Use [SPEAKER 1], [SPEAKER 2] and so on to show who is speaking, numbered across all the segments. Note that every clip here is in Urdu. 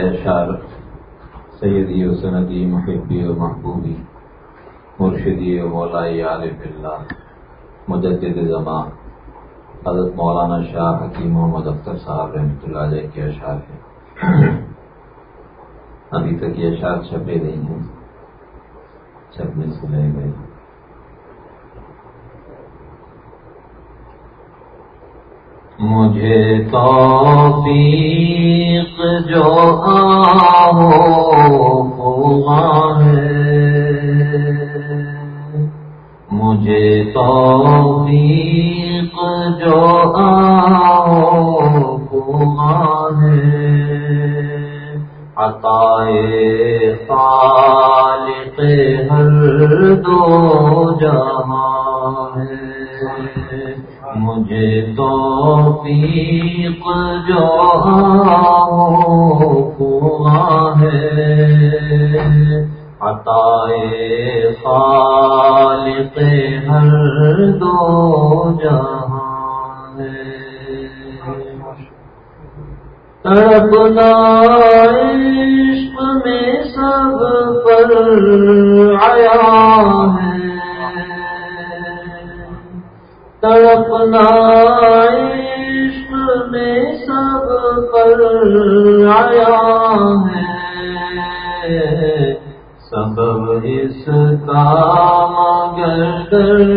[SPEAKER 1] اشار سیدی و سندی محبی و محبوبی، مرشدی و مولائی عارف اللہ، مجدد زمان، حضرت مولانا شاہ حکیم محمد اختر صاحب رحمۃ اللہ علیہ کے اشعار ہیں۔ ابھی تک یہ اشعار چھپے نہیں ہیں، چھپنے سے رہ گئے۔ مجھے توفیق جو ہے۔ مجھے توفیق جو ہے۔ عطائے خالق ہر دو جہاں ہے۔ مجھے تو توفیق جو ہے، عطائے خالق ہر دو جہاں تڑپنا عشق میں سب پر عشق میں سب پر آیا ہے۔ سبب اس کا مگر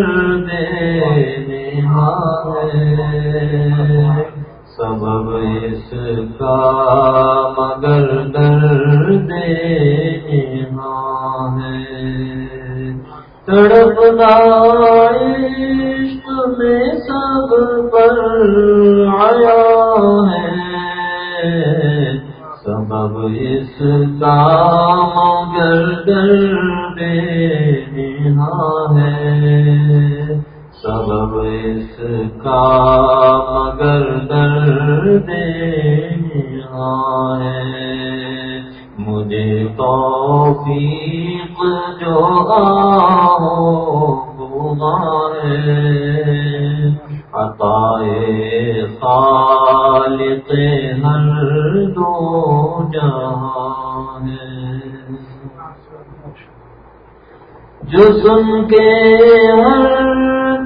[SPEAKER 1] جو سن کے ہر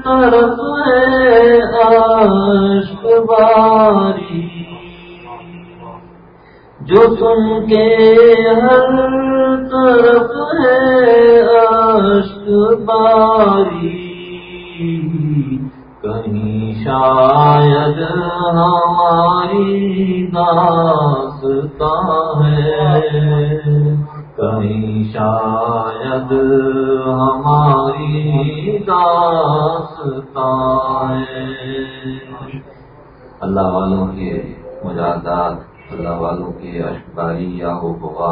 [SPEAKER 1] طرف ہے عشق باری۔ جو سن کے ہر طرف ہے عشق باری۔ کہیں شاید ہماری داستہ ہے۔ کہیں شاید ہماری داستہ ہے اللہ والوں کے مجادات اللہ والوں کی اشکاری یا ہو بغا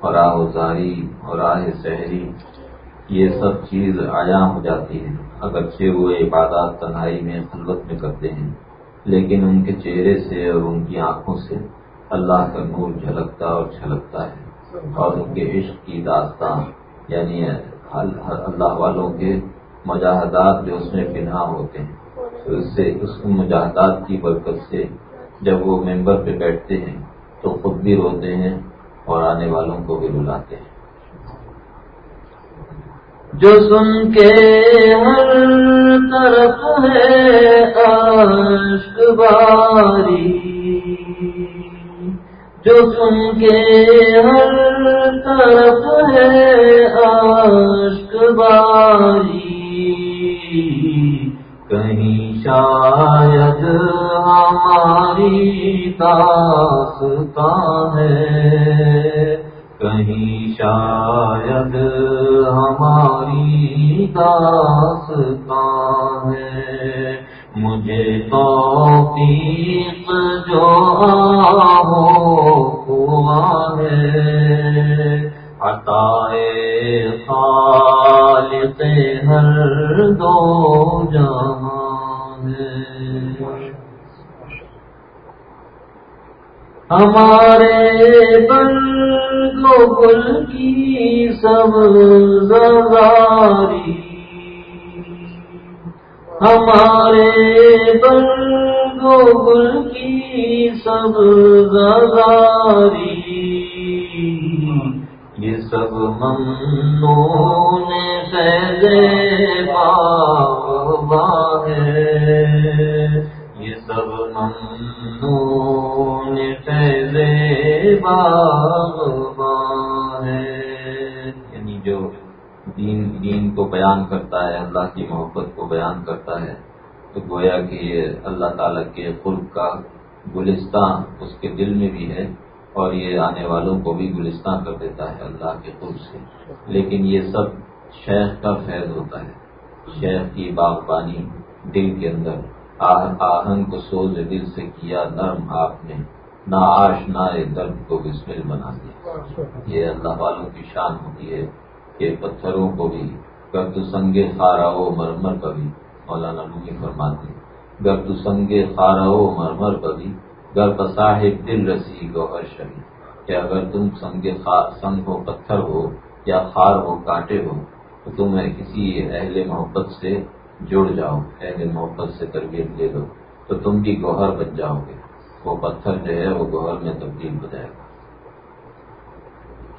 [SPEAKER 1] اور آہ زاری اور آہ سحری یہ سب چیز آیا ہو جاتی ہے اگرچہ وہ عبادات تنہائی میں خلوت میں کرتے ہیں لیکن ان کے چہرے سے اور ان کی آنکھوں سے اللہ کا نور جھلکتا اور چھلکتا ہے اور ان کے عشق کی داستان یعنی اللہ والوں کے مجاہدات جو اس میں پنہا ہوتے ہیں۔ تو اس سے اس مجاہدات کی برکت سے جب وہ ممبر پہ بیٹھتے ہیں، تو خود بھی روتے ہیں اور آنے والوں کو بھی رلاتے ہیں۔ جو سن کے ہر طرف ہے عشق باری، جو سن کے ہر طرف ہے عشق باری۔ کہیں شاید ہماری داستان ہے۔ کہیں شاید ہماری داستان ہے۔ مجھے توفیق جو ہوا ہے عطائے خالق ہر دو جہاں ہے ہمارے بل گل کی سب زاری ہمارے بل گل کی سب زاری یہ سب ممنون فیض بابا ہے۔ یہ سب ممنون فیض بابا ہے۔ دین دین کو بیان کرتا ہے، اللہ کی محبت کو بیان کرتا ہے۔ تو گویا کہ یہ اللہ تعالیٰ کے خلق کا گلستان اس کے دل میں بھی ہے اور یہ آنے والوں کو بھی گلستان کر دیتا ہے اللہ کے خود سے۔ لیکن یہ سب شیخ کا فیض ہوتا ہے۔ شیخ کی باغبانی دل کے اندر آہن کو سوز دل سے کیا نرم آپ نے نہ آش نہ درد کو بسمل بنا دیا۔ یہ اللہ والوں کی شان ہوتی ہے۔ کہ پتھروں کو بھی، گرد سنگے خارا ہو مرمر کبھی مولانا نوی فرماتے گرد سنگے خارا ہو مرمر کبھی گر بصاحب دل رسی گوہر شری کہ اگر تم سنگ سنگ ہو پتھر ہو یا خار ہو، کانٹے ہو، تو تمہیں کسی اہل محبت سے جڑ جاؤ، اہل محبت سے تربیت دے دو تو تم بھی گوہر بن جاؤ گے۔ وہ پتھر جو ہے، وہ گوہر میں تبدیل ہو جائے گا۔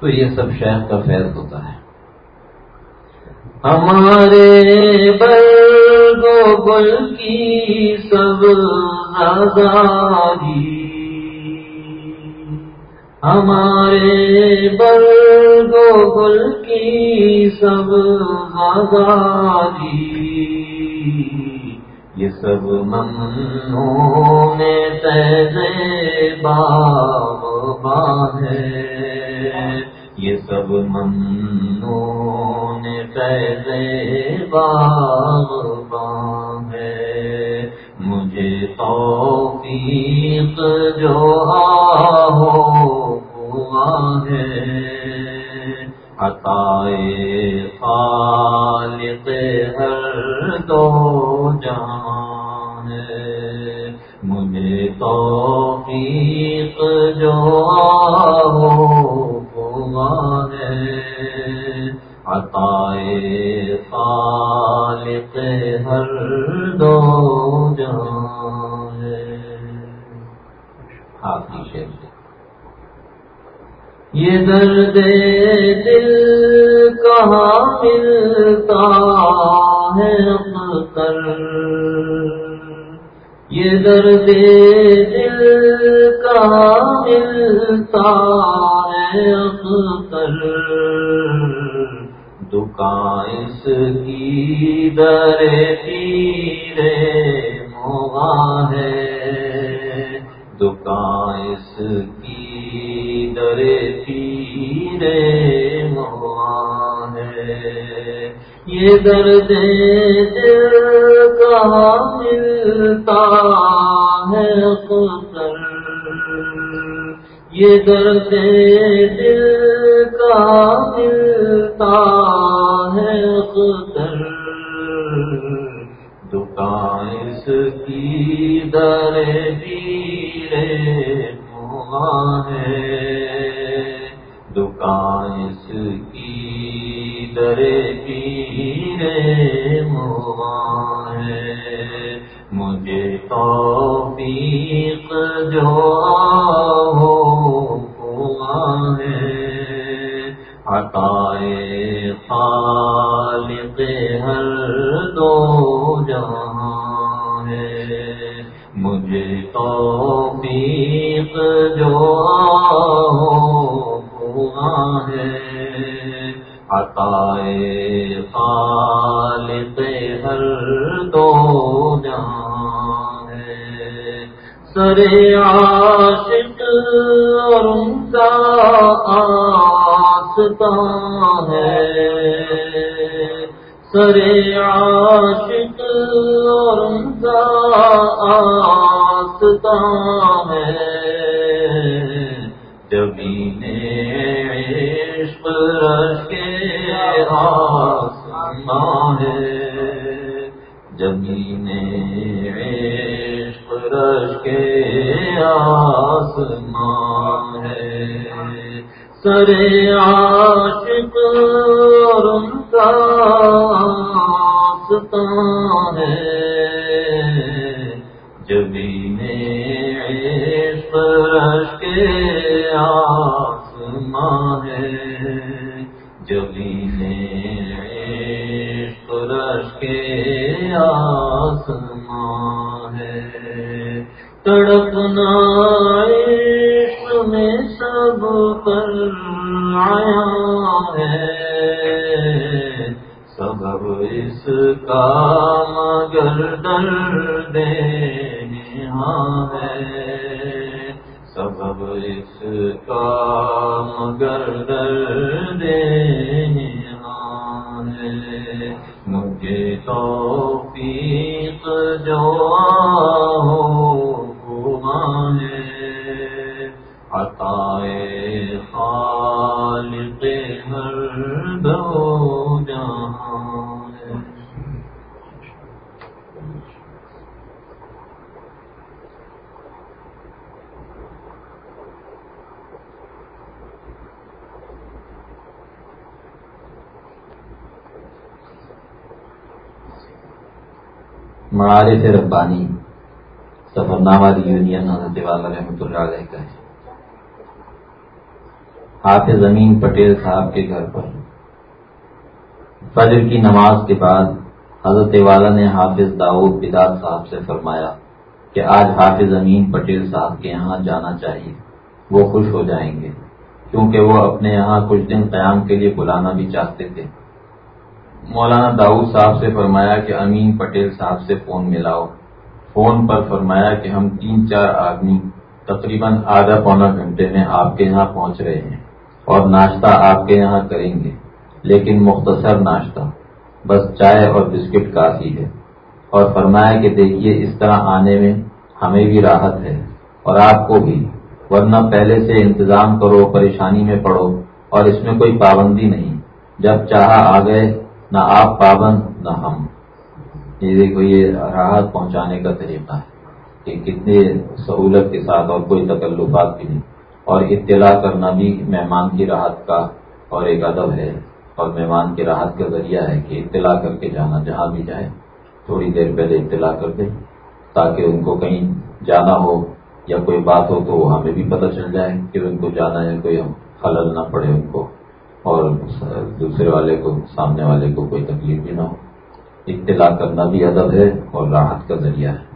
[SPEAKER 1] تو یہ سب شہر کا فیض ہوتا ہے۔ ہمارے بل گل کی سب آزادی ہمارے بل گل کی سب آزادی یہ سب منوں میں تیزے بابا ہے۔ یہ سب منون فیض باغ ہے؟ مجھے توفیق جو ہوا ہے۔ عطائے خالق ہر دو جان ہے۔ مجھے توفیق جو ہو عطائے ہر دو آخری ہاں، ہاں، شیر جی۔ یہ درد دل کہاں ملتا ہے اختر یہ درد دل کہاں ملتا ہے اختر دکان اس کی در تیرے موا ہے دکان اس کی در تیرے موا ہے یہ درد دل کہاں ملتا ہے اختر یہ درد دل کا ملتا ہے اختر دکان اس کی در دیرے ہے۔ دکان اس کی در دیرے ہے آساں ہے۔ زمین عشق رش کے آسمان ہے۔ سر عاشق اور ان کا ہے۔ زمین عشق رش کے آسمان ہے۔ اس کا مگر درد مجھے تو پیت جو عطائے خالق ہر دو جہاں معارف ربانی سفر نامہ یونین، حضرت والا رحمۃ اللہ علیہ کا ہے۔ حافظ امین پٹیل صاحب کے گھر پر۔ فجر کی نماز کے بعد حضرت والا نے حافظ داؤد بداد صاحب سے فرمایا کہ آج حافظ امین پٹیل صاحب کے یہاں جانا چاہیے۔ وہ خوش ہو جائیں گے، کیونکہ وہ اپنے یہاں کچھ دن قیام کے لیے بلانا بھی چاہتے تھے۔ مولانا داؤد صاحب سے فرمایا کہ امین پٹیل صاحب سے فون ملاؤ۔ فون پر فرمایا کہ ہم تین چار آدمی تقریباً آدھا پونا گھنٹے میں آپ کے یہاں پہنچ رہے ہیں اور ناشتہ آپ کے یہاں کریں گے۔ لیکن مختصر ناشتہ، بس چائے اور بسکٹ کافی ہے۔ اور فرمایا کہ دیکھیے اس طرح آنے میں ہمیں بھی راحت ہے اور آپ کو بھی، ورنہ پہلے سے انتظام کرو، پریشانی میں پڑو اور اس میں کوئی پابندی نہیں۔ جب چاہا آ گئے نہ آپ پابند، نہ ہم۔ یہ دیکھو، یہ راحت پہنچانے کا طریقہ ہے کہ کتنے سہولت کے ساتھ اور کوئی تکلفات بھی نہیں۔ اور اطلاع کرنا بھی مہمان کی راحت کا اور ایک ادب ہے۔ اور مہمان کی راحت کا ذریعہ ہے کہ اطلاع کر کے جانا، جہاں بھی جائے تھوڑی دیر پہلے اطلاع کر دیں تاکہ ان کو کہیں جانا ہو یا کوئی بات ہو تو وہ ہمیں بھی پتہ چل جائے کہ ان کو جانا ہے، کوئی خلل نہ پڑے ان کو۔ اور دوسرے والے کو، سامنے والے کو کوئی تکلیف بھی نہ ہو۔ اطلاع کرنا بھی ادب ہے اور راحت کا ذریعہ ہے۔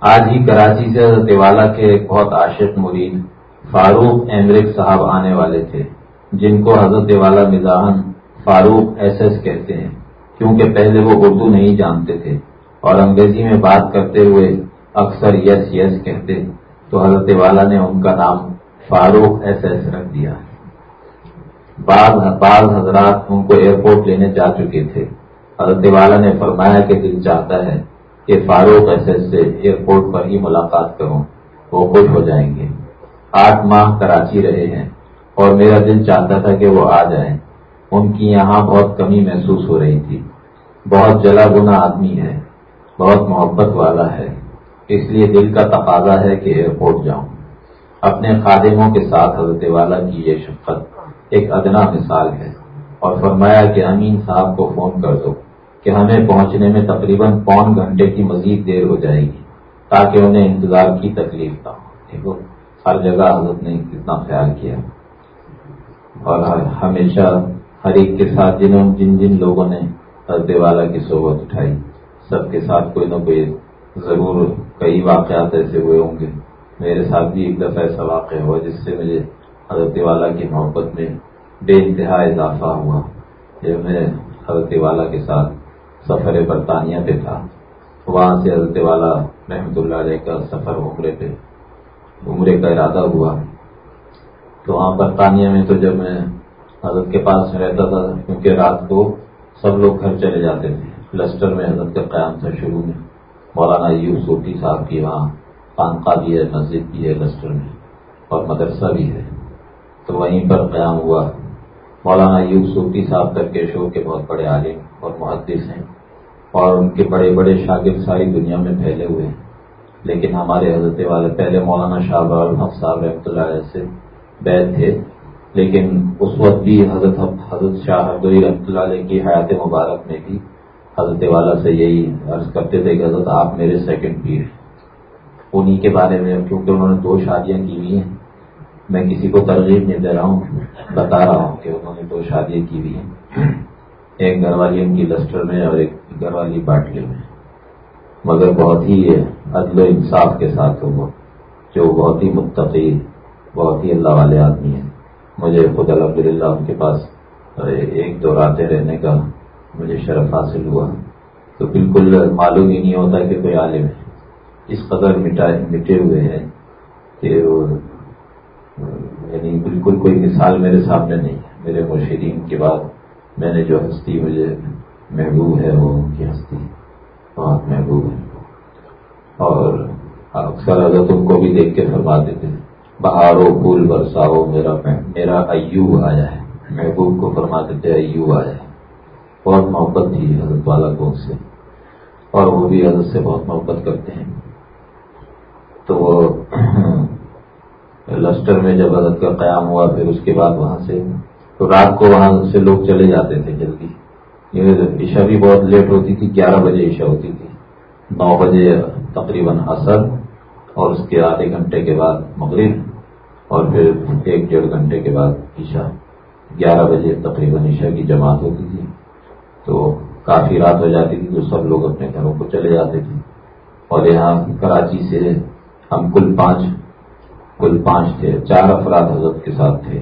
[SPEAKER 1] آج ہی کراچی سے حضرت والا کے ایک بہت عاشق مرید فاروق ایمرک صاحب آنے والے تھے، جن کو حضرت والا مزاحن فاروق ایس ایس کہتے ہیں، کیونکہ پہلے وہ اردو نہیں جانتے تھے۔ اور انگریزی میں بات کرتے ہوئے اکثر یس یس کہتے، تو حضرت والا نے ان کا نام فاروق ایس ایس رکھ دیا۔ بعض بعض حضرات ان کو ایئرپورٹ لینے جا چکے تھے۔ حضرت والا نے فرمایا کہ دل چاہتا ہے کہ فاروق ایس ایس سے ایئرپورٹ پر ہی ملاقات کروں۔ وہ خوش ہو جائیں گے۔ آٹھ ماہ کراچی رہے ہیں اور میرا دل چاہتا تھا کہ وہ آ جائیں۔ ان کی یہاں بہت کمی محسوس ہو رہی تھی۔ بہت جلا گنا آدمی ہے۔ بہت محبت والا ہے۔ اس لیے دل کا تقاضا ہے کہ ایئرپورٹ جاؤں۔ اپنے خادموں کے ساتھ حضرت والا کی یہ شفقت ایک ادنا مثال ہے اور فرمایا کہ امین صاحب کو فون کر دو کہ ہمیں پہنچنے میں تقریباً پون گھنٹے کی مزید دیر ہو جائے گی تاکہ انہیں انتظار کی تکلیف نہ ہو۔ ٹھیک ہر جگہ حضرت نے کتنا خیال کیا۔ اور ہمیشہ ہر ایک کے ساتھ جنہوں جن جن لوگوں نے حضرت والا کی صحبت اٹھائی، سب کے ساتھ کوئی نہ کوئی ضرور کئی واقعات ایسے ہوئے ہوں گے۔ میرے ساتھ بھی ایک دفعہ ایسا واقع ہوا جس سے مجھے حضرت والا کی محبت میں بے انتہا اضافہ ہوا۔ جب میں حضرت والا کے ساتھ سفر برطانیہ پہ تھا، وہاں سے حضرت والا رحمت اللہ علیہ کا سفر عمرے پہ، عمرے کا ارادہ ہوا۔ تو وہاں برطانیہ میں تو جب میں حضرت کے پاس رہتا تھا، کیونکہ رات کو سب لوگ گھر چلے جاتے تھے۔ لسٹر میں حضرت کا قیام تھا شروع میں، مولانا یوسفی صاحب کی وہاں۔ خانقاہ بھی ہے، مسجد بھی ہے لسٹر میں اور مدرسہ بھی ہے۔ تو وہیں پر قیام ہوا۔ مولانا یوب صوفی صاحب تک کے شو کے بہت بڑے عالم اور محدث ہیں اور ان کے بڑے بڑے شاگرد ساری دنیا میں پھیلے ہوئے ہیں۔ لیکن ہمارے حضرت والے پہلے مولانا شاہ الحق صاحب رحمۃ اللہ علیہ سے بیت تھے۔ لیکن اس وقت بھی حضرت حضرت شاہ عبدالعی رحمۃ اللہ علیہ کی حیات مبارک میں بھی حضرت والا سے یہی عرض کرتے تھے کہ حضرت آپ میرے سیکنڈ پیر ہیں۔ انہیں کے بارے میں، کیونکہ انہوں نے دو شادیاں کی ہوئی ہیں۔ میں کسی کو ترغیب نہیں دے رہا ہوں، بتا رہا ہوں کہ انہوں نے دو شادیاں کی ہوئی ہیں۔ ایک گھر والی ان کی لسٹر میں اور ایک گھر والی باٹلی میں۔ مگر بہت ہی عدل و انصاف کے ساتھ وہ جو بہت ہی متقی، بہت ہی اللہ والے آدمی ہیں۔ مجھے خود الحمد للہ ان کے پاس ایک دو راتیں رہنے کا مجھے شرف حاصل ہوا۔ تو بالکل معلوم ہی نہیں ہوتا کہ کوئی عالم ہے۔ اس قدر مٹے ہوئے ہیں کہ وہ یعنی بالکل کوئی مثال میرے سامنے نہیں ہے۔ میرے مرشدین کے بعد میں نے جو ہستی مجھے محبوب ہے وہ ان کی ہستی بہت محبوب ہے۔ اور اکثر حضرت ان کو بھی دیکھ کے فرماتے تھے بہارو پھول برساؤ میرا میرا ایوب آیا ہے۔ محبوب کو فرماتے تھے ایوب آیا ہے۔ بہت محبت تھی حضرت والا کو سے۔ اور وہ بھی حضرت سے بہت محبت کرتے ہیں۔ تو وہ لسٹر میں جب حضرت کا قیام ہوا، پھر اس کے بعد وہاں سے، تو رات کو وہاں سے لوگ چلے جاتے تھے جلدی۔ یعنی عشا بھی بہت لیٹ ہوتی تھی، گیارہ بجے عشا ہوتی تھی۔ نو بجے تقریباً اثر اور اس کے آدھے گھنٹے کے بعد مغرب، اور پھر ایک ڈیڑھ گھنٹے کے بعد عشا گیارہ بجے تقریباً عشا کی جماعت ہوتی تھی۔ تو کافی رات ہو جاتی تھی، تو سب لوگ اپنے گھروں کو چلے جاتے تھے۔ اور یہاں کراچی سے ہم کل پانچ کل پانچ تھے، چار افراد حضرت کے ساتھ تھے۔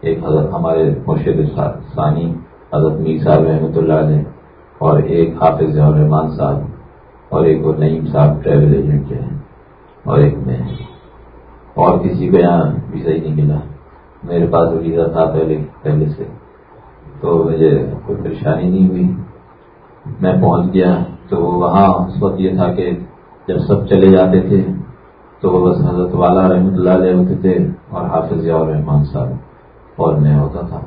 [SPEAKER 1] ایک حضرت ہمارے مرشد ثانی، حضرت میر صاحب رحمۃ اللہ علیہ، اور ایک حافظ الرحمان صاحب، اور ایک وہ نعیم صاحب ٹریول ایجنٹ جو ہے اور ایک میں اور کسی کو یہاں ویزا ہی نہیں ملا۔ میرے پاس ویزا تھا پہلے پہلے سے۔ تو مجھے کوئی پریشانی نہیں ہوئی۔ میں پہنچ گیا تو وہاں، اس وقت یہ تھا کہ جب سب چلے جاتے تھے تو وہ بس حضرت والا رحمۃ اللہ علیہ ہوتے تھے اور حافظ ضیاء الرحمان صاحب اور میں ہوتا تھا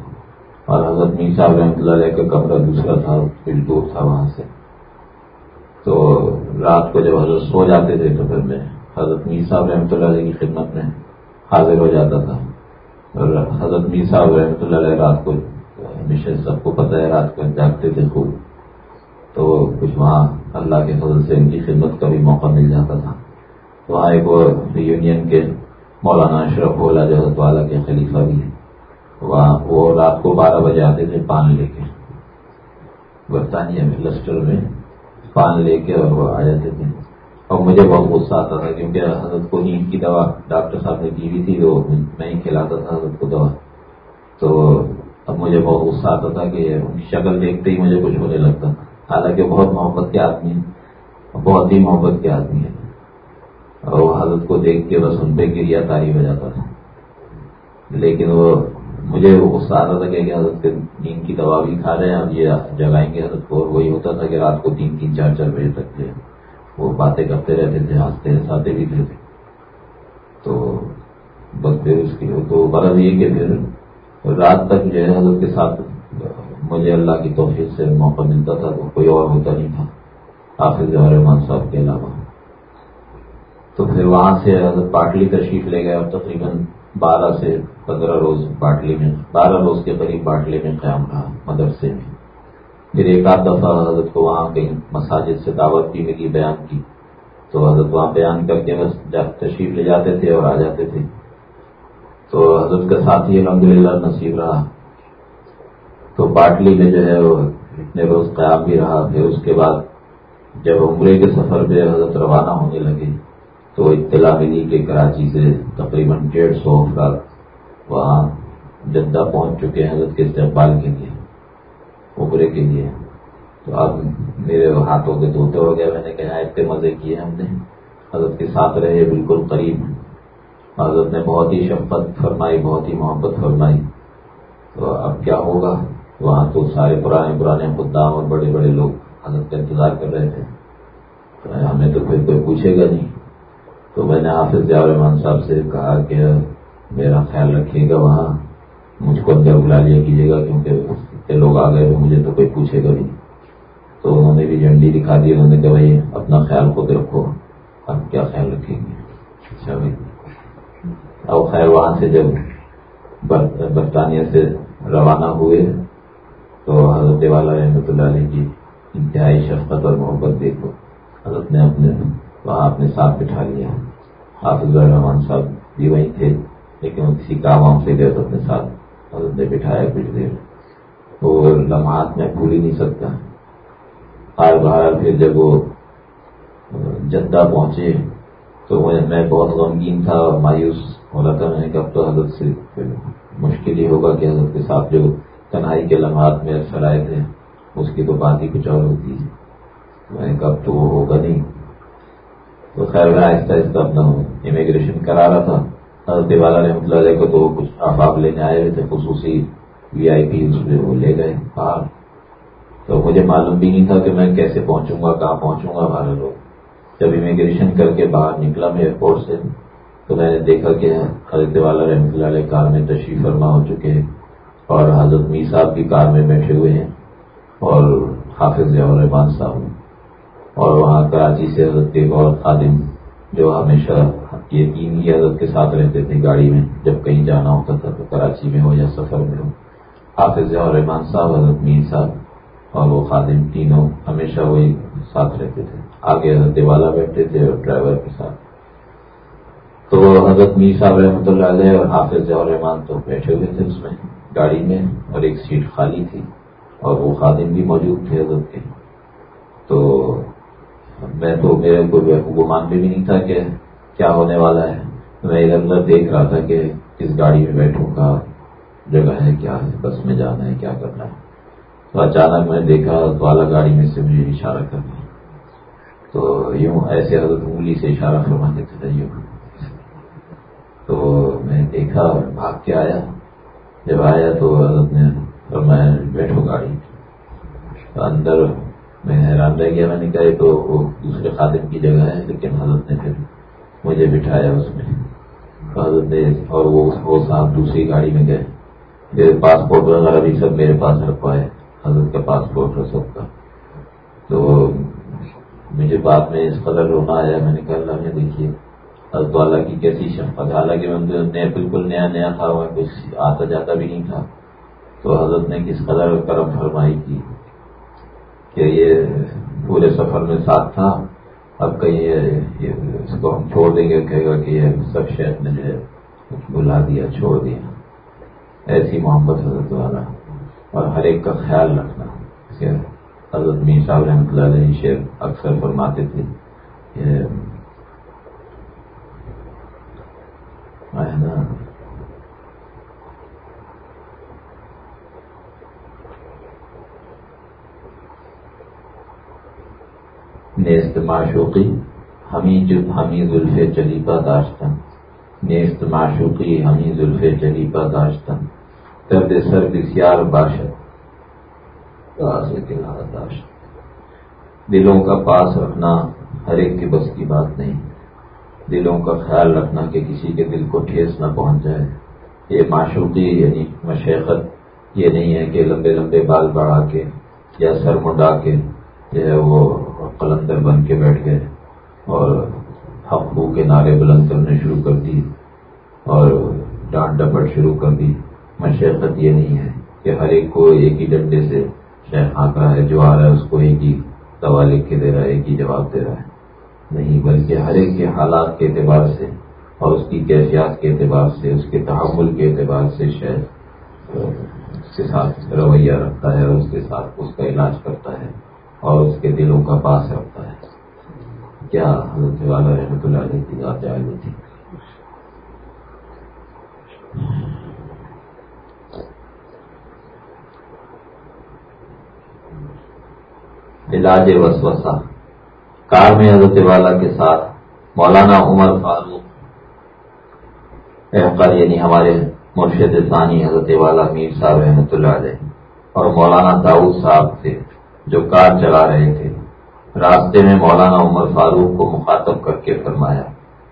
[SPEAKER 1] اور حضرت میر صاحب رحمۃ اللہ علیہ کا کمرہ دوسرا تھا، پھر دور تھا وہاں سے۔ تو رات کو جب حضرت سو جاتے تھے تو پھر میں حضرت میر صاحب رحمۃ اللہ علیہ کی خدمت میں حاضر ہو جاتا تھا۔ اور حضرت میر صاحب رحمۃ اللہ علیہ رات کو ہمیشہ سب کو پتہ ہے، رات کو جاگتے تھے خوب۔ تو کچھ وہاں اللہ کے فضل سے ان کی خدمت کا بھی موقع مل جاتا تھا۔ وہاں ایک وہ یونین کے مولانا اشرف بولا جو والا کے خلیفہ بھی ہیں۔ وہاں وہ رات کو بارہ بجے آتے تھے پان لے کے۔ برطانیہ میں، لسٹر میں پان لے کے اور وہ آ جاتے تھے۔ اور مجھے بہت غصہ آتا تھا کیونکہ حضرت کو نیند کی دوا ڈاکٹر صاحب نے دی ہوئی تھی، وہ میں ہی کھلاتا تھا حضرت کو دوا۔ تو اب مجھے بہت غصہ آتا تھا کہ ان کی شکل دیکھتے ہی مجھے کچھ ہونے لگتا۔ حالانکہ بہت محبت کے آدمی ہیں، بہت ہی محبت کے آدمی ہیں۔ اور وہ حضرت کو دیکھ کے بس ان پہ گریا تاری ہو جاتا تھا۔ لیکن وہ مجھے غصہ آتا تھا کہ حضرت کے نیند کی دوا بھی کھا رہے ہیں، اب یہ جگائیں گے حضرت کو۔ اور وہی ہوتا تھا کہ رات کو تین تین چار چار بجے تک تھے وہ باتیں کرتے رہتے تھے، ہنستے، ہنساتے بھی تھے۔ تو بس پھر اس کی۔ تو غرض یہ کہ پھر رات تک جو ہے حضرت کے ساتھ مجھے اللہ کی توفیق سے موقع ملتا تھا تو کوئی اور ہوتا نہیں تھا۔ حافظ رحمان صاحب کے علاوہ۔ تو پھر وہاں سے حضرت پاٹلی تشریف لے گئے اور تقریباً بارہ سے پندرہ روز باٹلی میں، بارہ روز کے قریب باٹلی میں قیام رہا، مدرسے میں۔ پھر ایک آدھ دفعہ حضرت کو وہاں کہیں مساجد سے دعوت بھی ملی، بیان کی۔ تو حضرت وہاں بیان کر کے بس تشریف لے جاتے تھے اور آ جاتے تھے۔ تو حضرت کا ساتھی الحمد للہ نصیب رہا۔ تو باٹلی میں جو ہے وہ اتنے روز قیام بھی رہا، پھر اس کے بعد جب عمرے کے سفر پہ حضرت روانہ ہونے لگے۔ تو اطلاع ملی کہ کراچی سے تقریباً ڈیڑھ سو افراد وہاں جدہ پہنچ چکے ہیں حضرت کے استقبال کے لیے ابرے کے لیے۔ تو اب میرے ہاتھوں کے دھوتے ہو گیا میں نے کہا اتنے مزے کیے ہم نے۔ حضرت کے ساتھ رہے بالکل قریب۔ حضرت نے بہت ہی شفقت فرمائی، بہت ہی محبت فرمائی۔ تو اب کیا ہوگا؟ وہاں تو سارے پرانے پرانے خدام اور بڑے بڑے لوگ حضرت کا انتظار کر رہے تھے۔ ہمیں تو پھر کوئی پوچھے گا نہیں۔ تو میں نے حافظ ضیاء الرحمان صاحب سے کہا کہ میرا خیال رکھیے گا وہاں، مجھ کو اندر بلا لیا کیجیے گا کیونکہ لوگ آ گئے تو مجھے تو کوئی پوچھے گا نہیں۔ تو انہوں نے بھی جھنڈی دکھا دی، انہوں نے کہا بھائی اپنا خیال خود رکھو اب کیا خیال رکھیں گے؟ اچھا بھائی۔ اب خیر، وہاں سے جب برطانیہ سے روانہ ہوئے تو حضرت والا رحمۃ اللہ علیہ کی انتہائی شفقت اور محبت دیکھو۔ حضرت نے اپنے وہاں اپنے ساتھ بٹھا لیا۔ حافظ الرحمان صاحب بھی وہیں تھے، لیکن وہ کسی کام وام سے گئے تو اپنے ساتھ حضرت نے بٹھایا کچھ دیر۔ وہ لمحات میں بھول ہی نہیں سکتا۔ ہر بار پھر جب وہ جدہ پہنچے، تو میں بہت غمگین تھا اور مایوس ہو رہا تھا۔ میں نے کہا تو حضرت سے مشکل ہی ہوگا کہ حضرت کے ساتھ جو تنہائی کے لمحات میں اثر آئے تھے اس کی تو بات ہی کچھ اور ہوتی ہے۔ میں نے کہا تو وہ ہوگا نہیں۔ تو خیر میں آہستہ آہستہ اپنا امیگریشن کرا رہا تھا۔ حضرت والا نے مطلب کو تو کچھ احباب لینے آئے ہوئے تھے، خصوصی وی آئی پی اس میں وہ لے گئے باہر۔ تو مجھے معلوم بھی نہیں تھا کہ میں کیسے پہنچوں گا، کہاں پہنچوں گا باہر لوگ۔ جب امیگریشن کر کے باہر نکلا میں ایئرپورٹ سے، تو میں نے دیکھا کہ حضرت والا رحمۃ اللہ علیہ کار میں تشریف فرما ہو چکے ہیں اور حضرت می صاحب کی کار میں بیٹھے ہوئے ہیں اور حافظ ضیاء الرحمان صاحب۔ اور وہاں کراچی سے حضرت کے اور خادم جو ہمیشہ یہ تین ہی حضرت کے ساتھ رہتے تھے گاڑی میں، جب کہیں جانا ہوتا تھا تو کراچی میں ہو یا سفر میں ہو۔ حافظ الرحمان صاحب، حضرت میر صاحب اور وہ خادم تینوں ہمیشہ وہی ساتھ رہتے تھے۔ آگے حضرت والا بیٹھتے تھے اور ڈرائیور کے ساتھ۔ تو حضرت میر صاحب رحمۃ اللہ علیہ اور حافظ رحمان تو بیٹھے ہوئے تھے اس میں گاڑی میں اور ایک سیٹ خالی تھی اور وہ خادم بھی موجود تھے حضرت کے۔ تو میں تو میرے کو گمان بھی نہیں تھا کہ کیا ہونے والا ہے۔ میں ادھر ادھر دیکھ رہا تھا کہ کس گاڑی میں بیٹھوں کا جگہ ہے کیا ہے، بس میں جانا ہے، کیا کرنا ہے۔ تو اچانک میں دیکھا، والا گاڑی میں سے مجھے اشارہ کرنا۔ تو یوں ایسے حضرت انگلی سے اشارہ فرماتے تھے یوں تو میں دیکھا بھاگ کے آیا۔ جب آیا تو حضرت نے فرمایا، بیٹھو گاڑی۔ اندر میں حیران رہ گیا، میں نے کہا تو وہ دوسرے خادم کی جگہ ہے، لیکن حضرت نے پھر مجھے بٹھایا اس میں۔ حضرت نے اور وہ صاحب دوسری گاڑی میں گئے۔ میرے پاسپورٹ وغیرہ بھی سب میرے پاس رکھوائے حضرت کا پاسپورٹ اور سب کا۔ تو مجھے بعد میں اس قدر رونا آیا، میں نے کہا اللہ میں دیکھیے، حضرت والا کی کیسی شفقت حالانکہ میں بالکل نیا نیا تھا میں کچھ آتا جاتا بھی نہیں تھا۔ تو حضرت نے کس قدر کرم فرمائی کی۔ کہ یہ پورے سفر میں ساتھ تھا۔ اب کہیں اس کو ہم چھوڑ دیں گے کہے گا کہ یہ سب شہر نے جو ہے بلا دیا، چھوڑ دیا۔ ایسی محبت حضرت والا۔ اور ہر ایک کا خیال رکھنا۔ حضرت میر صاحب رحمۃ اللہ علیہ شیر اکثر فرماتے تھے نیست معشوقی ہمیں ہمیں زلف چلیپا داشتن نیست معشوقی ہمیں زلف چلیپا داشتن درد سر بسیار باشد دلوں کا پاس رکھنا ہر ایک کے بس کی بات نہیں۔ دلوں کا خیال رکھنا کہ کسی کے دل کو ٹھیس نہ پہنچ جائے یہ معشوقی یعنی مشیقت، یہ نہیں ہے کہ لمبے لمبے بال بڑھا کے یا سر منڈا کے جو ہے وہ قلندر بن کے بیٹھ گئے اور حقو کے نعرے بلند کرنے شروع کر دی اور ڈانٹ ڈپٹ شروع کر دی۔ مشیقت یہ نہیں ہے کہ ہر ایک کو ایک ہی ڈنڈے سے شیخ کا ہے، جو آ رہا ہے اس کو ایک ہی دوا لکھ کے دے رہا ہے، ایک ہی جواب دے رہا ہے۔ نہیں، بلکہ ہر ایک کے حالات کے اعتبار سے اور اس کی کیفیات کے اعتبار سے، اس کے تحمل کے اعتبار سے شیخ اس کے ساتھ رویہ رکھتا ہے اور اس کے ساتھ اس کا علاج کرتا ہے۔ اور اس کے دلوں کا پاس رکھتا ہے۔ کیا حضرت والا رحمۃ اللہ علیہ کی ذات آگے تھی؟ علاج وسوسہ۔ کار میں حضرت والا کے ساتھ مولانا عمر فاروق احقر یعنی ہمارے مرشد ثانی حضرت والا میر صاحب رحمۃ اللہ علیہ اور مولانا داؤد صاحب تھے۔ جو کار چلا رہے تھے۔ راستے میں مولانا عمر فاروق کو مخاطب کر کے فرمایا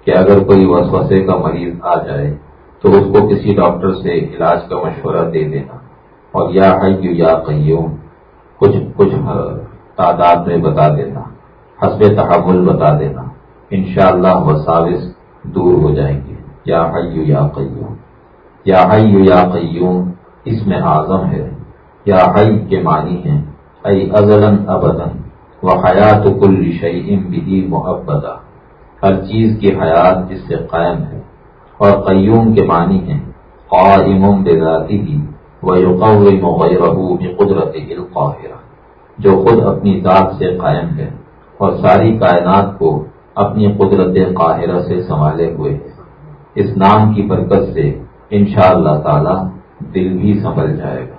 [SPEAKER 1] کہ اگر کوئی وسوسے کا مریض آ جائے تو اس کو کسی ڈاکٹر سے علاج کا مشورہ دے دینا۔ اور یا حیو یا قیوم، کچھ کچھ تعداد میں بتا دینا، حسب تحمل بتا دینا۔ انشاءاللہ اللہ وساوس دور ہو جائیں گے۔ یا حیو یا قیوم۔ یا حیو یا قیوم اس میں اعظم ہے۔ یا حی کے معنی ہے ای ازلن ابدن و حیات کل شعیم بھی محبت ہر چیز کی حیات جس سے قائم ہے اور قیوم کے معنی ہیں، قائم بذاتی ہی وہ قدرت جو خود اپنی ذات سے قائم ہے اور ساری کائنات کو اپنی قدرت قاہرہ سے سنبھالے ہوئے ہے اس نام کی برکت سے انشاءاللہ اللہ تعالی دل بھی سنبھل جائے گا۔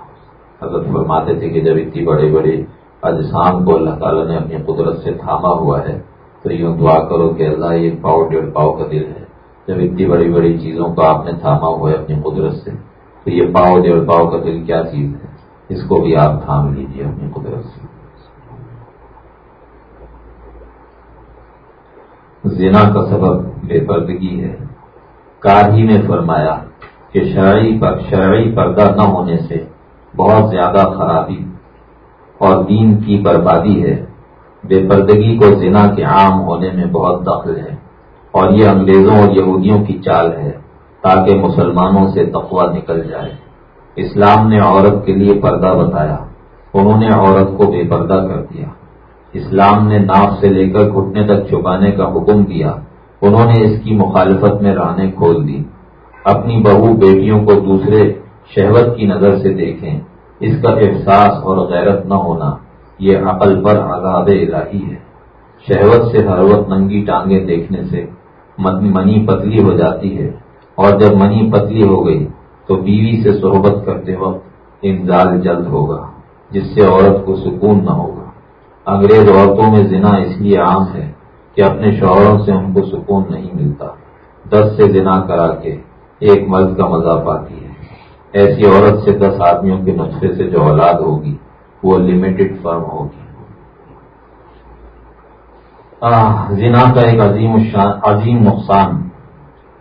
[SPEAKER 1] حضرت فرماتے تھے کہ جب اتنی بڑے بڑے اجسام کو اللہ تعالیٰ نے اپنی قدرت سے تھاما ہوا ہے، تو یوں دعا کرو کہ اللہ یہ پاؤ ڈیڑھ پاؤ کا دل ہے۔ جب اتنی بڑی بڑی چیزوں کو آپ نے تھاما ہوا ہے اپنی قدرت سے، تو یہ پاؤ ڈیڑھ پاؤ کا دل کیا چیز ہے؟ اس کو بھی آپ تھام لیجیے اپنی قدرت سے۔ زنا کا سبب بے پردگی ہے۔ کار ہی نے فرمایا کہ شرعی پر شرعی پردہ نہ ہونے سے بہت زیادہ خرابی اور دین کی بربادی ہے۔ بے پردگی کو زنا کے عام ہونے میں بہت دخل ہے اور یہ انگریزوں اور یہودیوں کی چال ہے تاکہ مسلمانوں سے تقوی نکل جائے۔ اسلام نے عورت کے لیے پردہ بتایا۔ انہوں نے عورت کو بے پردہ کر دیا۔ اسلام نے ناف سے لے کر گھٹنے تک چھپانے کا حکم دیا۔ انہوں نے اس کی مخالفت میں راہیں کھول دی اپنی بہو بیٹیوں کو دوسرے شہوت کی نظر سے دیکھیں، اس کا احساس اور غیرت نہ ہونا، یہ عقل پر عذاب الہی ہے۔ شہوت سے ہر وقت ننگی ٹانگیں دیکھنے سے منی پتلی ہو جاتی ہے۔ اور جب منی پتلی ہو گئی، تو بیوی سے صحبت کرتے وقت انزال جلد ہوگا، جس سے عورت کو سکون نہ ہوگا۔ انگریز عورتوں میں زنا اس لیے عام ہے کہ اپنے شوہروں سے ان کو سکون نہیں ملتا۔ دس سے زنا کرا کے ایک مرد کا مزہ پاتی ہے۔ ایسی عورت سے دس آدمیوں کے نسخے سے جو اولاد ہوگی، وہ لمیٹڈ فرم ہوگی۔ زنا کا ایک عظیم عظیم نقصان۔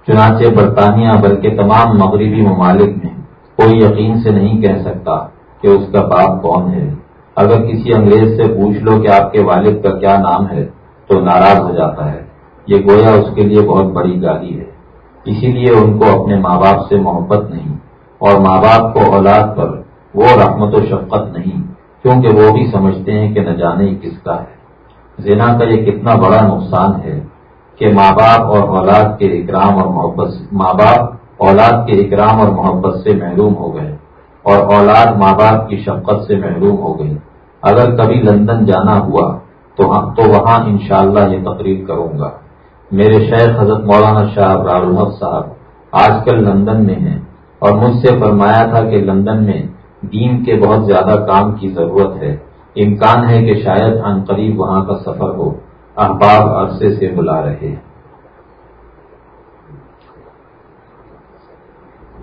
[SPEAKER 1] چنانچہ برطانیہ، بلکہ تمام مغربی ممالک میں کوئی یقین سے نہیں کہہ سکتا کہ اس کا باپ کون ہے۔ اگر کسی انگریز سے پوچھ لو کہ آپ کے والد کا کیا نام ہے، تو ناراض ہو جاتا ہے۔ یہ گویا اس کے لیے بہت بڑی گالی ہے۔ اسی لیے ان کو اپنے ماں باپ سے محبت نہیں۔ اور ماں باپ کو اولاد پر وہ رحمت و شفقت نہیں، کیونکہ وہ بھی سمجھتے ہیں کہ نہ جانے کس کا ہے۔ زنا کا یہ کتنا بڑا نقصان ہے کہ ماں باپ اور اولاد کے اکرام اور محبت ماں باپ، اولاد کے اکرام اور محبت سے محروم ہو گئے اور اولاد ماں باپ کی شفقت سے محروم ہو گئی۔ اگر کبھی لندن جانا ہوا تو ہاں- تو وہاں انشاءاللہ یہ تقریر کروں گا۔ میرے شیخ حضرت مولانا شاہ الحق صاحب آج کل لندن میں ہیں۔ اور مجھ سے فرمایا تھا کہ لندن میں دین کے بہت زیادہ کام کی ضرورت ہے۔ امکان ہے کہ شاید ان قریب وہاں کا سفر ہو۔ احباب عرصے سے بلا رہے۔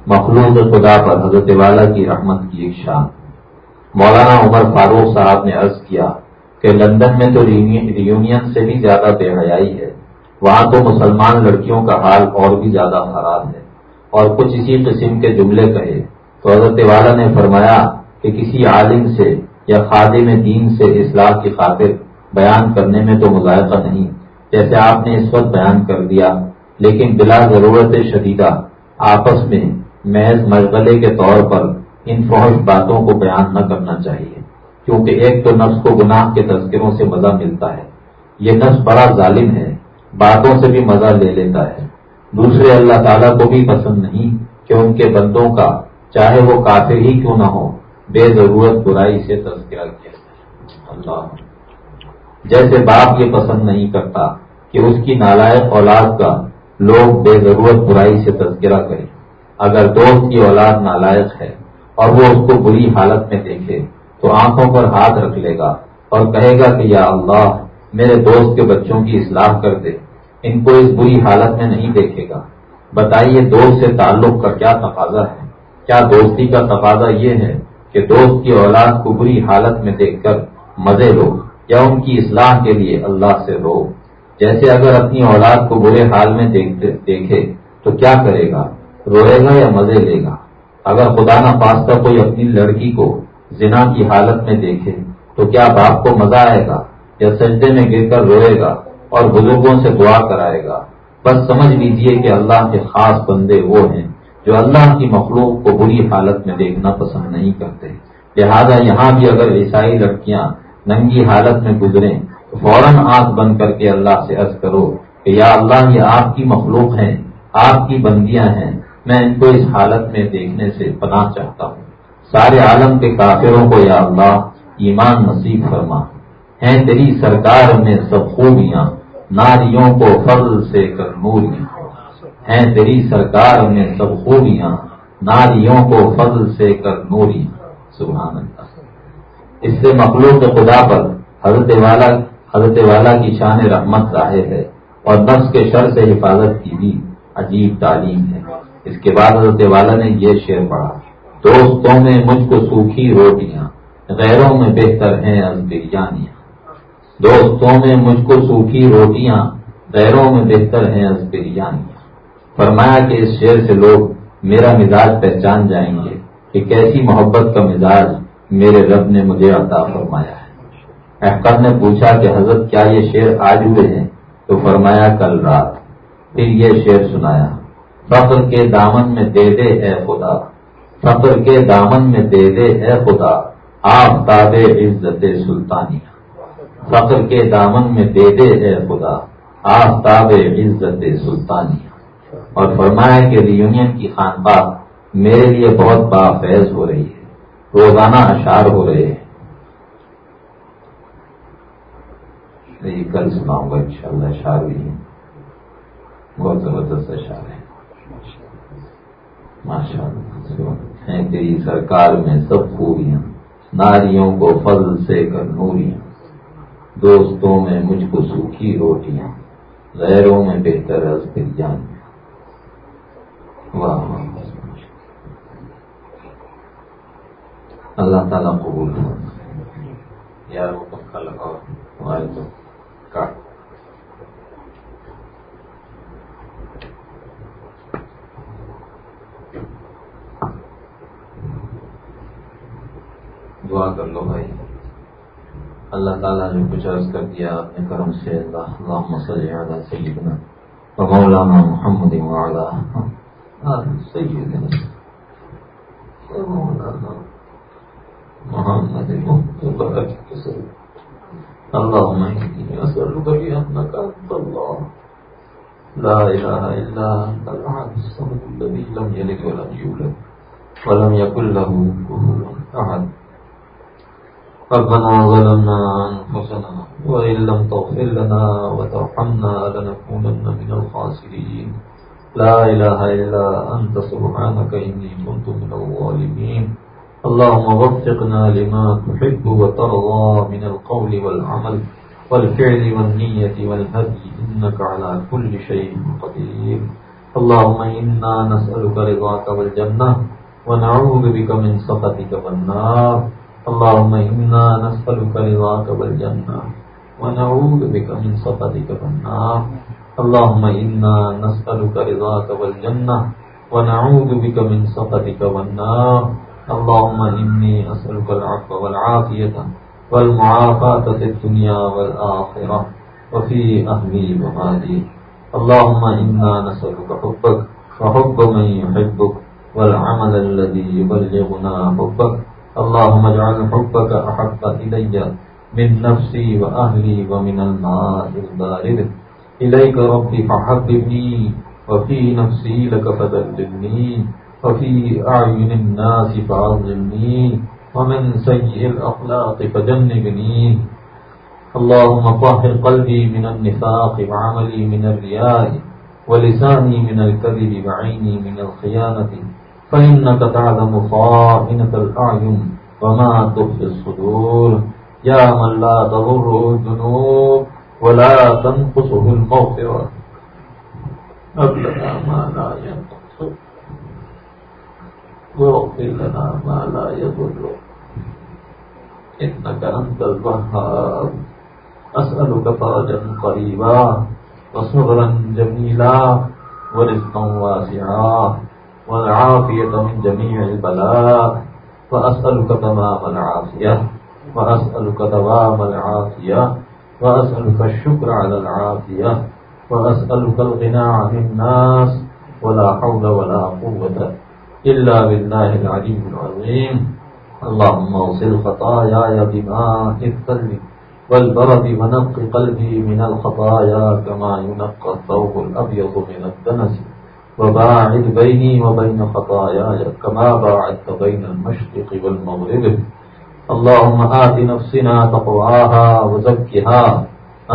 [SPEAKER 1] مخلوق خدا پر حضرت والا کی رحمت کی ایک شان۔ مولانا عمر فاروق صاحب نے عرض کیا کہ لندن میں تو ریونین سے بھی زیادہ بے حیائی ہے۔ وہاں تو مسلمان لڑکیوں کا حال اور بھی زیادہ خراب ہے۔ اور کچھ اسی قسم کے جملے کہے۔ تو حضرت والا نے فرمایا کہ کسی عالم سے یا خادم دین سے اصلاح کی خاطر بیان کرنے میں تو مذائقہ نہیں، جیسے آپ نے اس وقت بیان کر دیا۔ لیکن بلا ضرورت شدیدہ آپس میں محض مشغلے کے طور پر ان فوج باتوں کو بیان نہ کرنا چاہیے، کیونکہ ایک تو نفس کو گناہ کے تذکروں سے مزہ ملتا ہے۔ یہ نفس بڑا ظالم ہے، باتوں سے بھی مزہ لے لیتا ہے۔ دوسرے اللہ تعالیٰ کو بھی پسند نہیں کہ ان کے بندوں کا چاہے وہ کافر ہی کیوں نہ ہو، بے ضرورت برائی سے تذکرہ کیا اللہ۔ جیسے باپ یہ پسند نہیں کرتا کہ اس کی نالائق اولاد کا لوگ بے ضرورت برائی سے تذکرہ کریں۔ اگر دوست کی اولاد نالائق ہے اور وہ اس کو بری حالت میں دیکھے، تو آنکھوں پر ہاتھ رکھ لے گا اور کہے گا کہ یا اللہ، میرے دوست کے بچوں کی اصلاح کر دے۔ ان کو اس بری حالت میں نہیں دیکھے گا۔ بتائیے دوست سے تعلق کا کیا تقاضا ہے؟ کیا دوستی کا تقاضا یہ ہے کہ دوست کی اولاد کو بری حالت میں دیکھ کر مزے لو یا ان کی اصلاح کے لیے اللہ سے رو؟ جیسے اگر اپنی اولاد کو برے حال میں دیکھے تو کیا کرے گا؟ روئے گا یا مزے لے گا؟ اگر خدا نہ پاستہ کوئی اپنی لڑکی کو زنا کی حالت میں دیکھے تو کیا باپ کو مزہ آئے گا یا سجدے میں گر کر روئے گا؟ اور بزرگوں سے دعا کرائے گا۔ بس سمجھ لیجیے کہ اللہ کے خاص بندے وہ ہیں جو اللہ کی مخلوق کو بری حالت میں دیکھنا پسند نہیں کرتے۔ لہذا یہاں بھی اگر عیسائی لڑکیاں ننگی حالت میں گزریں، تو فوراً آنکھ بند کر کے اللہ سے عرض کرو کہ یا اللہ، یہ آپ کی مخلوق ہیں، آپ کی بندیاں ہیں، میں ان کو اس حالت میں دیکھنے سے پناہ چاہتا ہوں۔ سارے عالم کے کافروں کو یا اللہ، ایمان نصیب فرما۔ ہیں تیری سرکار میں سب خوبیاں۔ ناریوں کو فضل سے کر نوریاں ہیں تیری سرکار میں سب خوبیاں ناریوں کو فضل سے کر نوریاں سبحان اللہ۔ اس سے مخلوق خدا پر حضرت والا حضرت والا کی شان رحمت ظاہر ہے اور نفس کے شر سے حفاظت کی بھی عجیب تعلیم ہے۔ اس کے بعد حضرت والا نے یہ شعر پڑھا، دوستوں میں مجھ کو سوکھی روٹیاں، غیروں میں بہتر ہیں از بریانیاں۔ دوستوں میں مجھ کو سوکھی روٹیاں غیروں میں بہتر ہیں از بریانیاں فرمایا کہ اس شعر سے لوگ میرا مزاج پہچان جائیں گے کہ کیسی محبت کا مزاج میرے رب نے مجھے عطا فرمایا ہے۔ احکر نے پوچھا کہ حضرت کیا یہ شعر آج ہوئے ہیں؟ تو فرمایا، کل رات۔ پھر یہ شعر سنایا۔ فخر کے دامن میں دے دے اے خدا۔ فخر کے دامن میں دے دے اے خدا۔ آفتاب عزت سلطانیہ فخر کے دامن میں دے دے اے خدا، آفتاب عزت سلطانی۔ اور فرمایا کہ ریونین کی خانباہ میرے لیے بہت بافیض ہو رہی ہے روزانہ اشعار ہو رہے ہیں۔ یہ کل سناؤں گا ان شاء اللہ اشعار بھی ہے بہت زبردست اشعار ہے ماشاء اللہ تیری سرکار میں سب خوبیاں، ناریوں کو فضل سے کر نوریاں۔ دوستوں میں مجھ کو سوکھی روٹیاں غیروں میں بہتر از جان واہ اللہ تعالیٰ قبول یار وہ پکا لگاؤ۔ ہمارے تو کاٹ دعا کر لو بھائی۔ اللہ تعالیٰ نے کچھ عرض کر دیا، اپنے کرم سے اللہ، اللہم صلی علی سیدنا و مولانا محمد وعلا سیدنا محمد اللهم إني أسألك بأنك أنت الله لا إله إلا أنت الأحد الصمد الذي لم يلد ولم يولد ولم يكن له كفوا أحد ربنا ظلمنا أنفسنا وإن لم تغفر لنا وترحمنا لنكونن من الخاسرين. لا إله إلا أنت، سبحانك إني كنت من الظالمين. اللهم وفقنا لما تحب وترضى من القول والعمل والفعل والنية والهدي، إنك على كل شيء قدير. اللهم إنا نسألك رضاك والجنة ونعوذ بك من سخطك والنار. اللهم إنا نسألك رضاك والجنة ونعوذ بك من سخطك والنار اللهم إنا نسألك رضاك والجنة ونعوذ بك من سخطك والنار اللهم إني أسألك العفو والعافية والمعافاة في الدنيا والآخرة وفي أهلي ومالي. اللهم إنا نسألك حبك وحب من يحبك والعمل الذي يبلغنا حبك. اللهم اجعل حبك أحب إلي من نفسي وأهلي ومن الماء البارد. إليك ربي فحببني، وفي نفسي لك فدللني وفي أعين الناس فعظمني، ومن سيء الأخلاق فجنبني. اللهم طهر قلبي من النفاق وعملي من الرياء، ولساني من الكذب وعيني من الخيانة. فإنك تعلم خائنة الأعين وما تخفي الصدور يا من لا تضره الذنوب ولا تنقصه المغفرة هب ما لا ينقص واغفر لنا ما لا يضر إنك أنت الوهاب أسألك فرجا قريبا وصبرا جميلا ورزقا واسعا والعافية من جميع البلاء، وأسألك تمام العافية، وأسألك دوام العافية، وأسألك الشكر على العافية، وأسألك الغنى عن الناس، ولا حول ولا قوة إلا بالله العليم العظيم. اللهم اغسل خطاياي بماء الثلج والبرد ونقي قلبي من الخطايا كما ينقى الثوب الأبيض من الدنس. وباعد بيني وبين خطاياي كما باعدت بين المشرق والمغرب. اللهم آت نفسنا تقواها وزكها.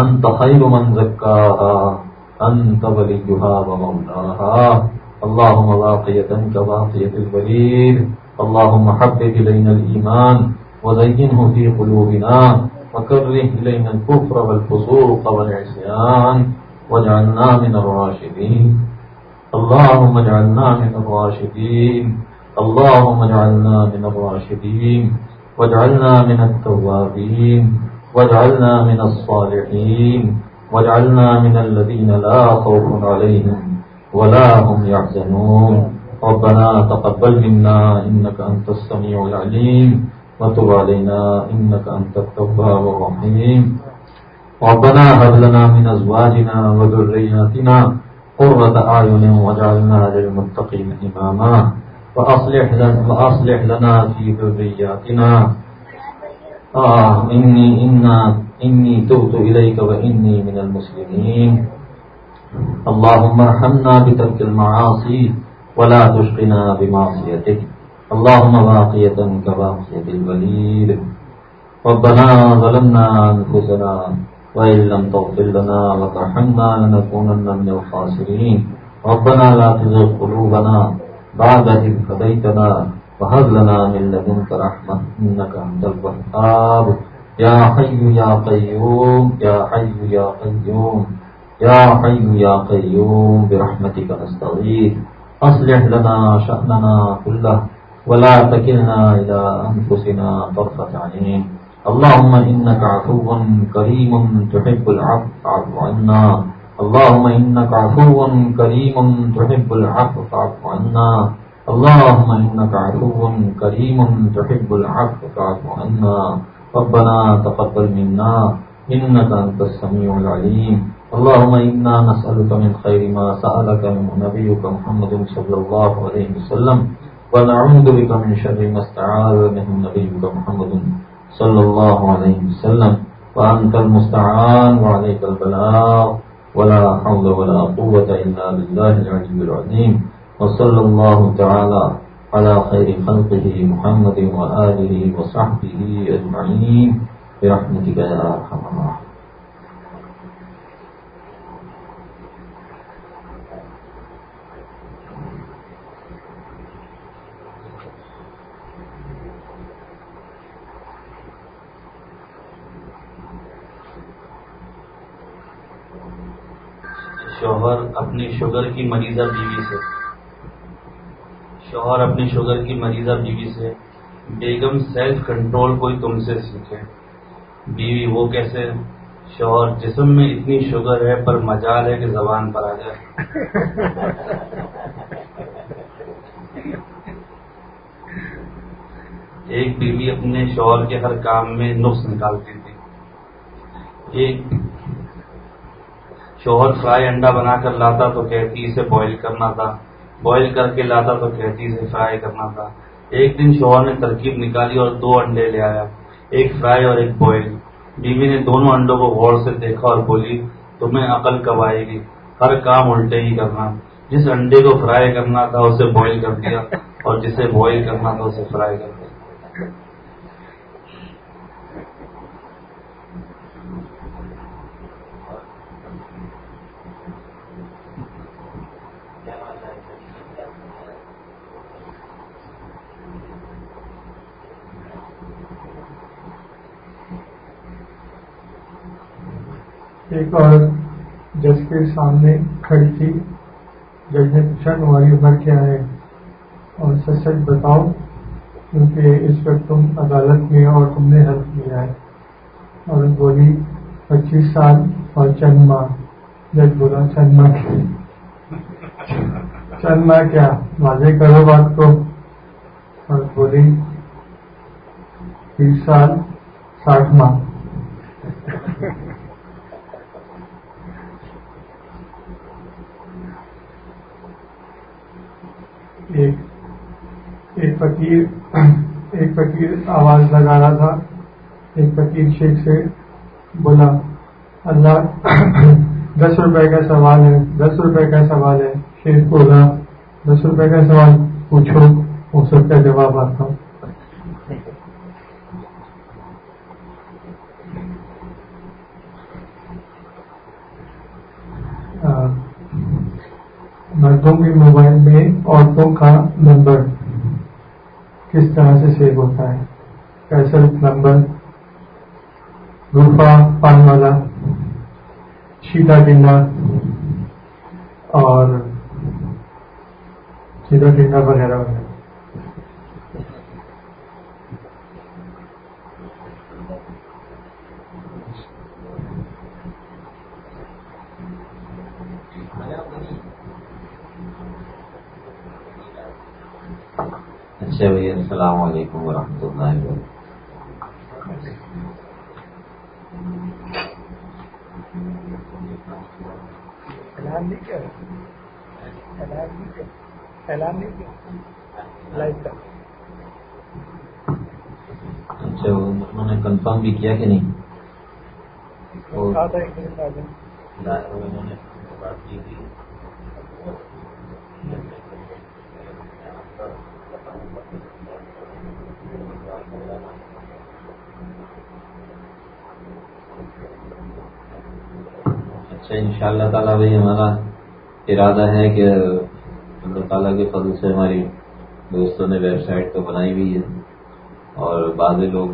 [SPEAKER 1] أنت خير من زكاها. أنت وليها ومولاها. اللهم واقية كواقية الوليد. اللهم حبب إلينا الإيمان وزينه في قلوبنا. وكره إلينا الكفر والفسوق والعصيان. واجعلنا من الراشدين. اللهم اجعلنا من الراشدين. اللهم اجعلنا من الراشدين. واجعلنا من التوابين. واجعلنا من الصالحين. واجعلنا من الذين لا خوف عليهم ولا هم يحزنون. ربنا تقبل منا إنك أنت السميع العليم. وتب علينا إنك أنت التواب الرحيم. ربنا هب لنا من أزواجنا وذرياتنا قرة أعين واجعلنا للمتقين إماما وأصلح لنا, وأصلح لنا في ذرياتنا. آه إني, إنا إني تبت إليك وإني من المسلمين. اللهم ارحمنا بترك المعاصي ولا تشقنا بمعصيتك. اللهم باقية كباقية الوليد. ربنا ظلمنا أنفسنا وإن لم تغفر لنا وترحمنا لنكونن من الخاسرين ربنا لا تزغ قلوبنا بعد إذ هديتنا وهب لنا من لدنك رحمة إنك أنت الوهاب يا حي يا قيوم يا حي يا قيوم يا حي يا قيوم برحمتك نستغيث أصلح لنا شأننا كله ولا تكلنا إلى أنفسنا طرفة عين اللهم إنك عفو كريم تحب العفو عنا. اللهم إنك عفو كريم تحب العفو، فاعف عنا. اللهم إنك عفو كريم تحب العفو، فاعف عنا. ربنا تقبل منا، إنك أنت السميع العليم. اللهم إنا نسألك من خير ما سألك من نبيك محمد صلى الله عليه وسلم، ونعوذ بك من شر ما استعاذ من نبيك محمد صلی اللہ علیہ وسلم وأنت المستعان وعليك البلاغ، ولا حول ولا قوة إلا بالله العلي العظيم. وصلى الله تعالى على خير خلقه محمد وآله وصحبه أجمعين. برحمتك يا أرحم الراحمين.
[SPEAKER 2] شوہر اپنی شوگر کی مریضہ بیوی سے۔ شوہر اپنی شوگر کی مریضہ بیوی سے۔ بیگم سیلف کنٹرول کوئی تم سے سیکھے۔ بیوی وہ کیسے؟ شوہر جسم میں اتنی شوگر ہے پر مجال ہے کہ زبان پر آ جائے۔ ایک بیوی اپنے شوہر کے ہر کام میں نقص نکالتی تھی۔ ایک شوہر فرائی انڈا بنا کر لاتا تو کہتی اسے بوائل کرنا تھا۔ بوائل کر کے لاتا تو کہتی اسے فرائی کرنا تھا۔ ایک دن شوہر نے ترکیب نکالی اور دو انڈے لے آیا، ایک فرائی اور ایک بوائل بیوی نے دونوں انڈوں کو غور سے دیکھا اور بولی، تمہیں عقل کب آئے گی؟ ہر کام الٹے ہی کرنا۔ جس انڈے کو فرائی کرنا تھا اسے بوائل کر دیا اور جسے بوائل کرنا تھا اسے فرائی کر دیا۔
[SPEAKER 3] ایک اور جج کے سامنے کھڑی تھی۔ جج نے پوچھا، تمہاری عمر کیا ہے؟ اور سچ سچ بتاؤ، کیونکہ اس وقت تم عدالت میں اور تم نے حلف کیا ہے۔ اور بولی، پچیس سال اور چند ماہ۔ جج بولا، چند ماہ چند ماہ کیا؟ واضح کرو بات کو۔ اور بولی، تیس سال، ساٹھ ماہ۔ ایک ایک فقیر ایک فقیر آواز لگا رہا تھا، ایک فقیر شیخ سے بولا، اللہ، دس روپے کا سوال ہے، دس روپے کا سوال ہے، شیخ بولا دس روپے کا سوال پوچھو، وہ سب کا جواب آتا ہوں مردوں کے موبائل میں عورتوں کا نمبر کس طرح سے سیو ہوتا ہے؟ کیسر نمبر روفا پان والا شیتا ٹنڈا اور سیتا ٹنڈا وغیرہ وغیرہ۔
[SPEAKER 1] اچھا بھائی السلام علیکم ورحمۃ اللہ وبرکاتہ۔ اچھا انہوں نے کنفرم بھی کیا کہ نہیں؟ انہوں نے بات کی تھی اچھا ان شاء اللہ تعالیٰ بھائی ہمارا ارادہ ہے کہ اللہ تعالیٰ کے فضل سے ہماری دوستوں نے ویب سائٹ تو بنائی ہوئی ہے اور بعض لوگ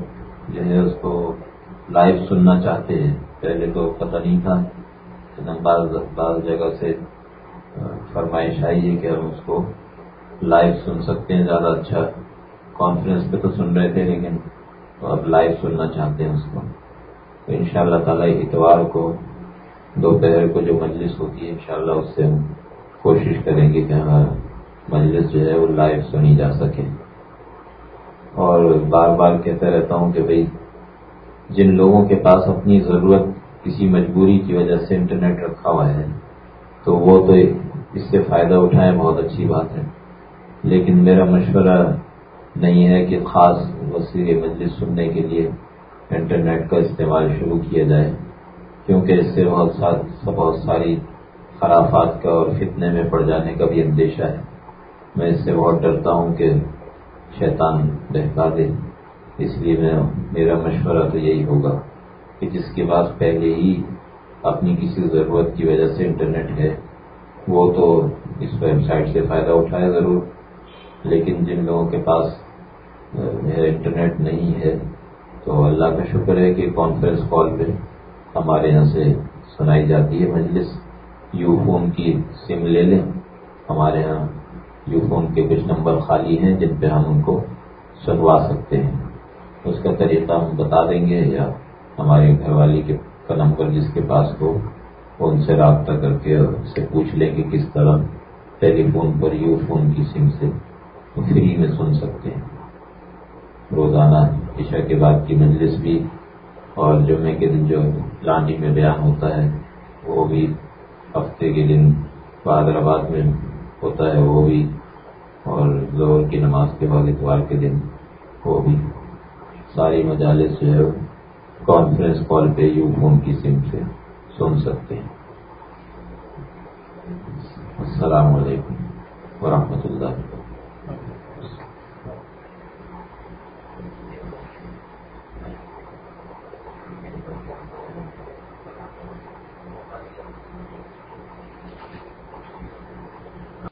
[SPEAKER 1] جو ہے اس کو لائیو سننا چاہتے ہیں۔ پہلے تو پتہ نہیں تھا بعض بعض جگہ سے فرمائش آئی ہے کہ ہم اس کو لائیو سن سکتے ہیں۔ زیادہ اچھا کانفرنس پہ تو سن رہے تھے، لیکن اب لائیو سننا چاہتے ہیں اس کو۔ تو ان شاء اللہ تعالیٰ اتوار کو دوپہر کو جو مجلس ہوتی ہے، انشاءاللہ اس سے ہم کوشش کریں گے کہ ہمارا مجلس جو ہے وہ لائیو سنی جا سکے۔ اور بار بار کہتا رہتا ہوں کہ بھئی جن لوگوں کے پاس اپنی ضرورت کسی مجبوری کی وجہ سے انٹرنیٹ رکھا ہوا ہے، تو وہ تو اس سے فائدہ اٹھائیں، بہت اچھی بات ہے۔ لیکن میرا مشورہ نہیں ہے کہ خاص وسیع مجلس سننے کے لیے انٹرنیٹ کا استعمال شروع کیا جائے۔ کیونکہ اس سے بہت بہت ساری خرافات کا اور فتنے میں پڑ جانے کا بھی اندیشہ ہے۔ میں اس سے بہت ڈرتا ہوں کہ شیطان بہکا دے۔ اس لیے میں میرا مشورہ تو یہی ہوگا کہ جس کے پاس پہلے ہی اپنی کسی ضرورت کی وجہ سے انٹرنیٹ ہے، وہ تو اس ویب سائٹ سے فائدہ اٹھائے ضرور۔ لیکن جن لوگوں کے پاس انٹرنیٹ نہیں ہے، تو اللہ کا شکر ہے کہ کانفرنس کال پہ ہمارے یہاں سے سنائی جاتی ہے مجلس۔ یو فون کی سم لے لیں۔ ہمارے یہاں یو فون کے کچھ نمبر خالی ہیں جن پہ ہم ان کو سنوا سکتے ہیں۔ اس کا طریقہ ہم بتا دیں گے یا ہمارے گھر والی کے کا نمبر جس کے پاس ہو وہ ان سے رابطہ کر کے اس سے پوچھ لیں کہ کس طرح ٹیلی فون پر یو فون کی سم سے فری میں سن سکتے ہیں۔ روزانہ عشاء کے بعد کی مجلس بھی اور جمعے کے دن جو لانڈی میں بیان ہوتا ہے، وہ بھی ہفتے کے دن بادر آباد میں ہوتا ہے، وہ بھی، اور زور کی نماز کے بعد اتوار کے دن وہ بھی۔ ساری مجالس جو ہے کانفرنس کال پہ یو فون کی سم سے سن سکتے ہیں۔ السلام علیکم ورحمۃ اللہ